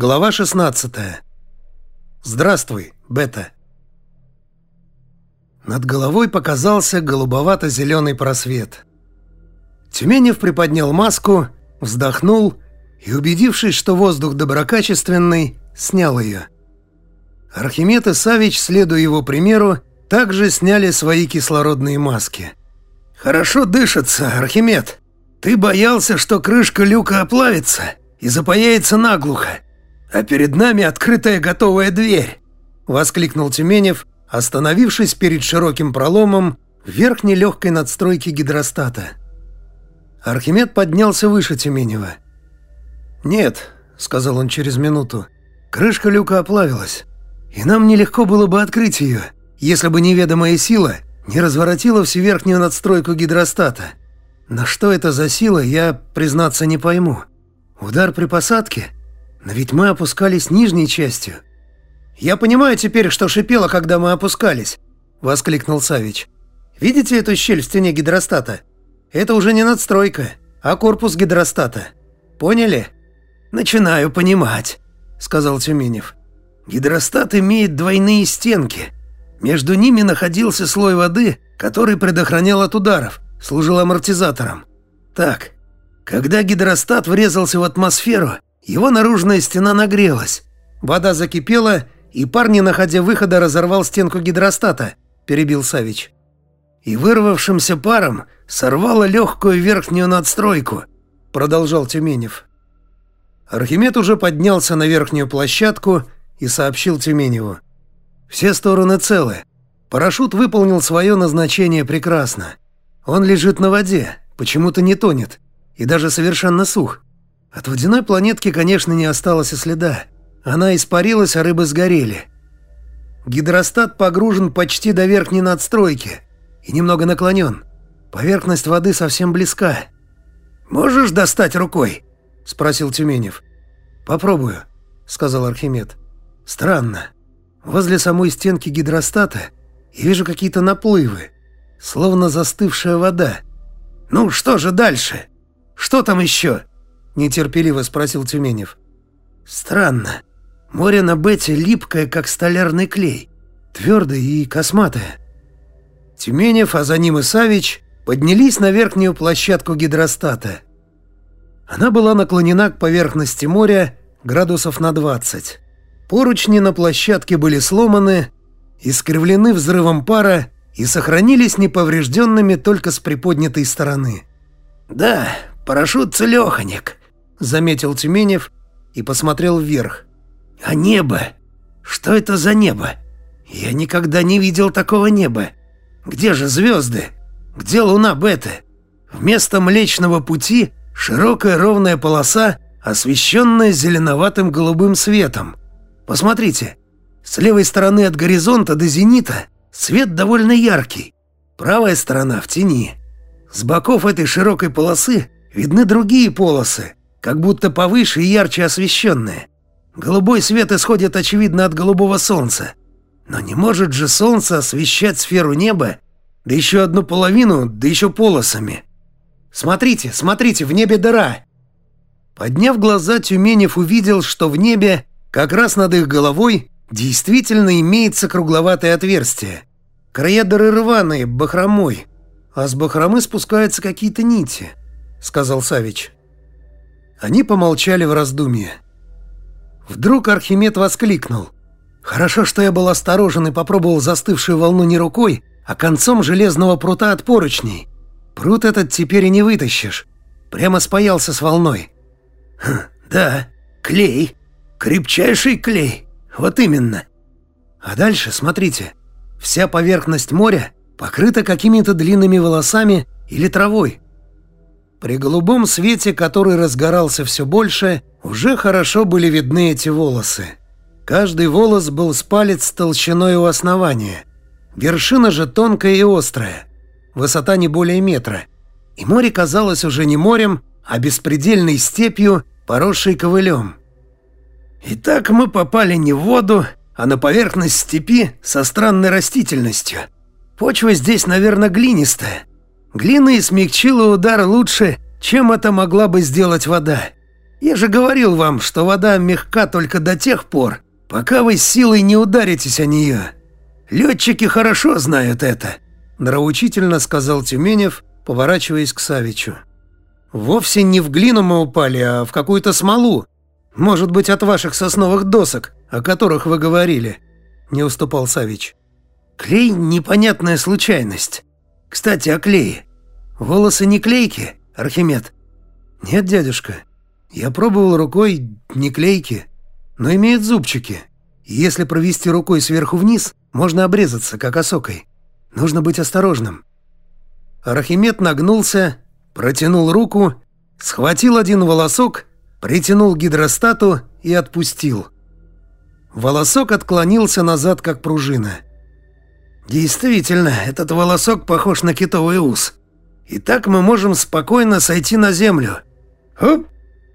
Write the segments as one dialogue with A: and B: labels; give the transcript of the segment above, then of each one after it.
A: Глава 16. Здравствуй, Бета. Над головой показался голубовато-зеленый просвет. Тюменев приподнял маску, вздохнул и, убедившись, что воздух доброкачественный, снял ее. Архимед и Савич, следуя его примеру, также сняли свои кислородные маски. «Хорошо дышится, Архимед. Ты боялся, что крышка люка оплавится и запаяется наглухо а перед нами открытая готовая дверь!» — воскликнул Тюменев, остановившись перед широким проломом в верхней легкой надстройке гидростата. Архимед поднялся выше Тюменева. «Нет», — сказал он через минуту, — «крышка люка оплавилась, и нам нелегко было бы открыть ее, если бы неведомая сила не разворотила всю верхнюю надстройку гидростата. Но что это за сила, я, признаться, не пойму. Удар при посадке — но ведь мы опускались нижней частью. Я понимаю теперь, что шипело, когда мы опускались, воскликнул Савич. Видите эту щель в стене гидростата? Это уже не надстройка, а корпус гидростата. Поняли? Начинаю понимать, сказал Тюменев. Гидростат имеет двойные стенки. Между ними находился слой воды, который предохранял от ударов, служил амортизатором. Так, когда гидростат врезался в атмосферу, его наружная стена нагрелась. Вода закипела, и пар, не находя выхода, разорвал стенку гидростата, перебил Савич. И вырвавшимся паром сорвало легкую верхнюю надстройку, продолжал Тюменев. Архимед уже поднялся на верхнюю площадку и сообщил Тюменеву. Все стороны целы. Парашют выполнил свое назначение прекрасно. Он лежит на воде, почему-то не тонет, и даже совершенно сух. От водяной планетки, конечно, не осталось и следа. Она испарилась, а рыбы сгорели. Гидростат погружен почти до верхней надстройки и немного наклонен. Поверхность воды совсем близка. «Можешь достать рукой?» – спросил Тюменев. «Попробую», – сказал Архимед. «Странно. Возле самой стенки гидростата я вижу какие-то наплывы, словно застывшая вода. Ну, что же дальше? Что там еще?» Нетерпеливо спросил Тюменев. «Странно. Море на Бете липкое, как столярный клей, твердое и косматое». Тюменев, а за ним и Савич поднялись на верхнюю площадку гидростата. Она была наклонена к поверхности моря градусов на 20. Поручни на площадке были сломаны, искривлены взрывом пара и сохранились неповрежденными только с приподнятой стороны. «Да, парашют целеханик», — заметил Тюменев и посмотрел вверх. «А небо? Что это за небо? Я никогда не видел такого неба. Где же звезды? Где луна Бета? Вместо Млечного Пути широкая ровная полоса, освещенная зеленоватым голубым светом. Посмотрите, с левой стороны от горизонта до зенита свет довольно яркий, правая сторона в тени. С боков этой широкой полосы видны другие полосы, как будто повыше и ярче освещенные. Голубой свет исходит, очевидно, от голубого солнца. Но не может же солнце освещать сферу неба, да еще одну половину, да еще полосами. Смотрите, смотрите, в небе дыра. Подняв глаза, Тюменев увидел, что в небе, как раз над их головой, действительно имеется кругловатое отверстие. Края дыры рваные, бахромой, а с бахромы спускаются какие-то нити, сказал Савич. Они помолчали в раздумье. Вдруг Архимед воскликнул. «Хорошо, что я был осторожен и попробовал застывшую волну не рукой, а концом железного прута от поручней. Прут этот теперь и не вытащишь. Прямо спаялся с волной». «Хм, «Да, клей. Крепчайший клей. Вот именно». А дальше, смотрите, вся поверхность моря покрыта какими-то длинными волосами или травой. При голубом свете, который разгорался все больше, уже хорошо были видны эти волосы. Каждый волос был с палец толщиной у основания. Вершина же тонкая и острая. Высота не более метра. И море казалось уже не морем, а беспредельной степью, поросшей ковылем. Итак, мы попали не в воду, а на поверхность степи со странной растительностью. Почва здесь, наверное, глинистая. Глина и смягчила удар лучше, чем это могла бы сделать вода. Я же говорил вам, что вода мягка только до тех пор, пока вы силой не ударитесь о нее. Летчики хорошо знают это», — нравоучительно сказал Тюменев, поворачиваясь к Савичу. «Вовсе не в глину мы упали, а в какую-то смолу. Может быть, от ваших сосновых досок, о которых вы говорили», — не уступал Савич. «Клей — непонятная случайность. Кстати, о клее. Волосы не клейки, Архимед?» «Нет, дядюшка. Я пробовал рукой не клейки, но имеют зубчики. И если провести рукой сверху вниз, можно обрезаться, как осокой. Нужно быть осторожным». Архимед нагнулся, протянул руку, схватил один волосок, притянул гидростату и отпустил. Волосок отклонился назад, как пружина. «Действительно, этот волосок похож на китовый ус. И так мы можем спокойно сойти на землю». «Хоп!»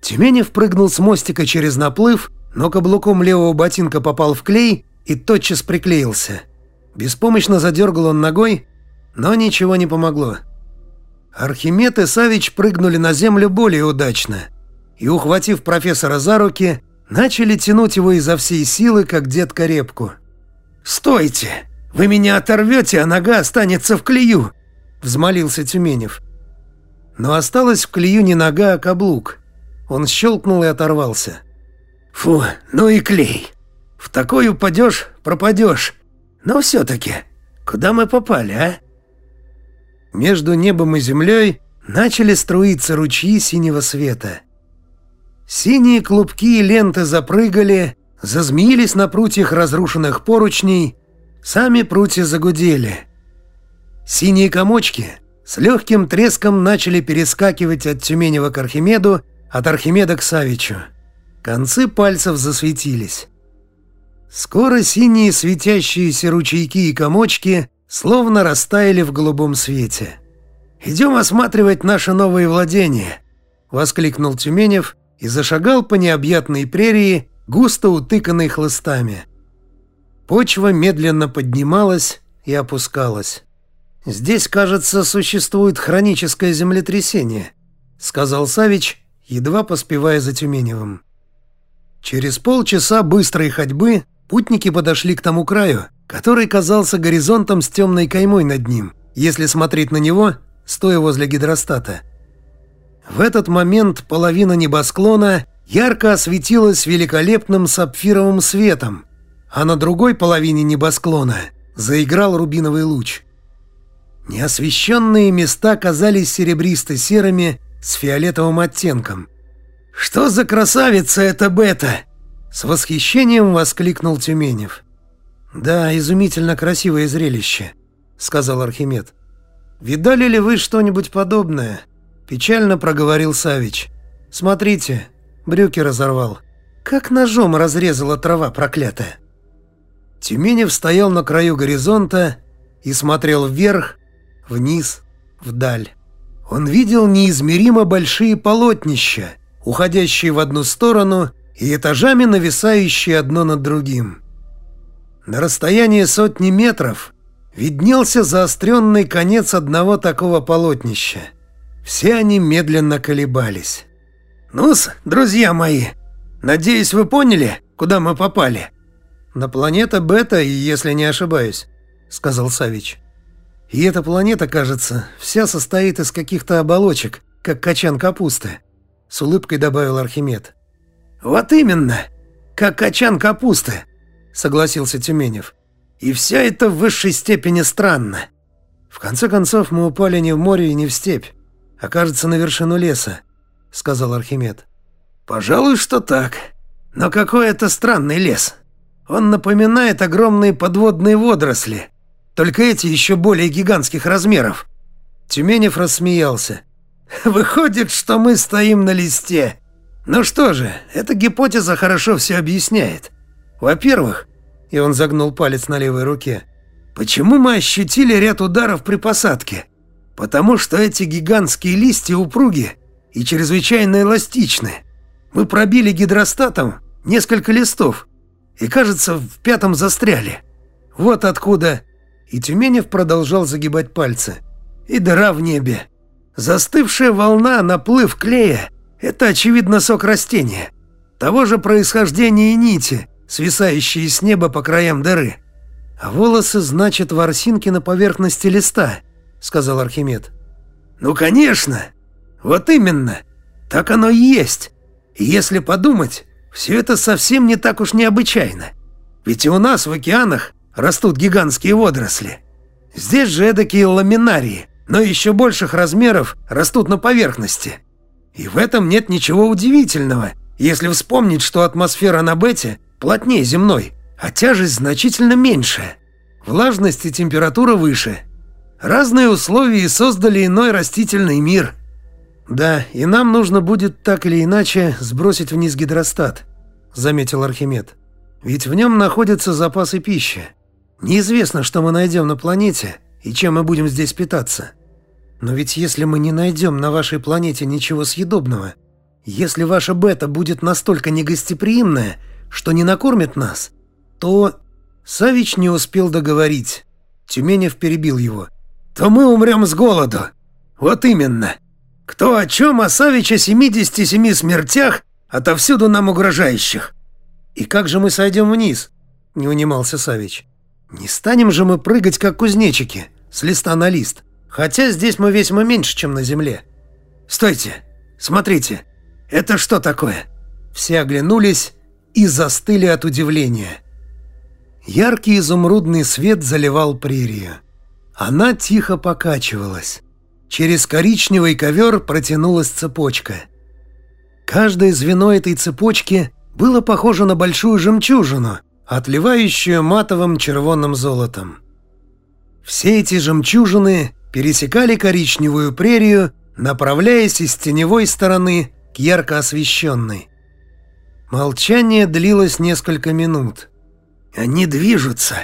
A: Тюменев прыгнул с мостика через наплыв, но каблуком левого ботинка попал в клей и тотчас приклеился. Беспомощно задергал он ногой, но ничего не помогло. Архимед и Савич прыгнули на землю более удачно и, ухватив профессора за руки, начали тянуть его изо всей силы, как детка репку. «Стойте! Вы меня оторвете, а нога останется в клею!» – взмолился Тюменев. Но осталась в клею не нога, а каблук. Он щелкнул и оторвался. «Фу, ну и клей! В такой упадешь, пропадешь!» Но все-таки, куда мы попали, а? Между небом и землей начали струиться ручьи синего света. Синие клубки и ленты запрыгали, зазмеились на прутьях разрушенных поручней, сами прутья загудели. Синие комочки с легким треском начали перескакивать от Тюменева к Архимеду, от Архимеда к Савичу. Концы пальцев засветились. Скоро синие светящиеся ручейки и комочки словно растаяли в голубом свете. «Идем осматривать наши новые владения!» — воскликнул Тюменев и зашагал по необъятной прерии, густо утыканной хлыстами. Почва медленно поднималась и опускалась. «Здесь, кажется, существует хроническое землетрясение», — сказал Савич, едва поспевая за Тюменевым. Через полчаса быстрой ходьбы Путники подошли к тому краю, который казался горизонтом с темной каймой над ним, если смотреть на него, стоя возле гидростата. В этот момент половина небосклона ярко осветилась великолепным сапфировым светом, а на другой половине небосклона заиграл рубиновый луч. Неосвещенные места казались серебристо-серыми с фиолетовым оттенком. «Что за красавица эта Бета!» С восхищением воскликнул Тюменев. «Да, изумительно красивое зрелище», — сказал Архимед. «Видали ли вы что-нибудь подобное?» Печально проговорил Савич. «Смотрите, брюки разорвал. Как ножом разрезала трава проклятая». Тюменев стоял на краю горизонта и смотрел вверх, вниз, вдаль. Он видел неизмеримо большие полотнища, уходящие в одну сторону и этажами нависающие одно над другим. На расстоянии сотни метров виднелся заостренный конец одного такого полотнища. Все они медленно колебались. «Ну-с, друзья мои, надеюсь, вы поняли, куда мы попали?» «На планета Бета, если не ошибаюсь», — сказал Савич. «И эта планета, кажется, вся состоит из каких-то оболочек, как качан капусты», — с улыбкой добавил Архимед. «Вот именно, как качан капусты», — согласился Тюменев. «И все это в высшей степени странно. В конце концов, мы упали не в море и не в степь, а, кажется, на вершину леса», — сказал Архимед. «Пожалуй, что так. Но какой это странный лес. Он напоминает огромные подводные водоросли, только эти еще более гигантских размеров». Тюменев рассмеялся. «Выходит, что мы стоим на листе, ну что же, эта гипотеза хорошо все объясняет. Во-первых, и он загнул палец на левой руке, почему мы ощутили ряд ударов при посадке? Потому что эти гигантские листья упруги и чрезвычайно эластичны. Мы пробили гидростатом несколько листов и, кажется, в пятом застряли. Вот откуда... И Тюменев продолжал загибать пальцы. И дыра в небе. Застывшая волна, наплыв клея Это, очевидно, сок растения. Того же происхождения и нити, свисающие с неба по краям дыры. А волосы, значит, ворсинки на поверхности листа, сказал Архимед. Ну, конечно. Вот именно. Так оно и есть. И если подумать, все это совсем не так уж необычайно. Ведь и у нас в океанах растут гигантские водоросли. Здесь же эдакие ламинарии, но еще больших размеров растут на поверхности. И в этом нет ничего удивительного, если вспомнить, что атмосфера на Бете плотнее земной, а тяжесть значительно меньше. Влажность и температура выше. Разные условия создали иной растительный мир. Да, и нам нужно будет так или иначе сбросить вниз гидростат, заметил Архимед. Ведь в нем находятся запасы пищи. Неизвестно, что мы найдем на планете и чем мы будем здесь питаться. Но ведь если мы не найдем на вашей планете ничего съедобного, если ваша бета будет настолько негостеприимная, что не накормит нас, то...» Савич не успел договорить. Тюменев перебил его. «То мы умрем с голоду. Вот именно. Кто о чем, о 77 смертях, отовсюду нам угрожающих». «И как же мы сойдем вниз?» — не унимался Савич. «Не станем же мы прыгать, как кузнечики, с листа на лист. Хотя здесь мы весьма меньше, чем на земле. Стойте, смотрите, это что такое? Все оглянулись и застыли от удивления. Яркий изумрудный свет заливал прерию. Она тихо покачивалась. Через коричневый ковер протянулась цепочка. Каждое звено этой цепочки было похоже на большую жемчужину, отливающую матовым червонным золотом. Все эти жемчужины пересекали коричневую прерию, направляясь из теневой стороны к ярко освещенной. Молчание длилось несколько минут. «Они движутся.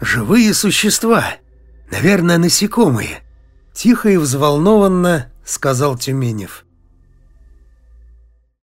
A: Живые существа. Наверное, насекомые», — тихо и взволнованно сказал Тюменев.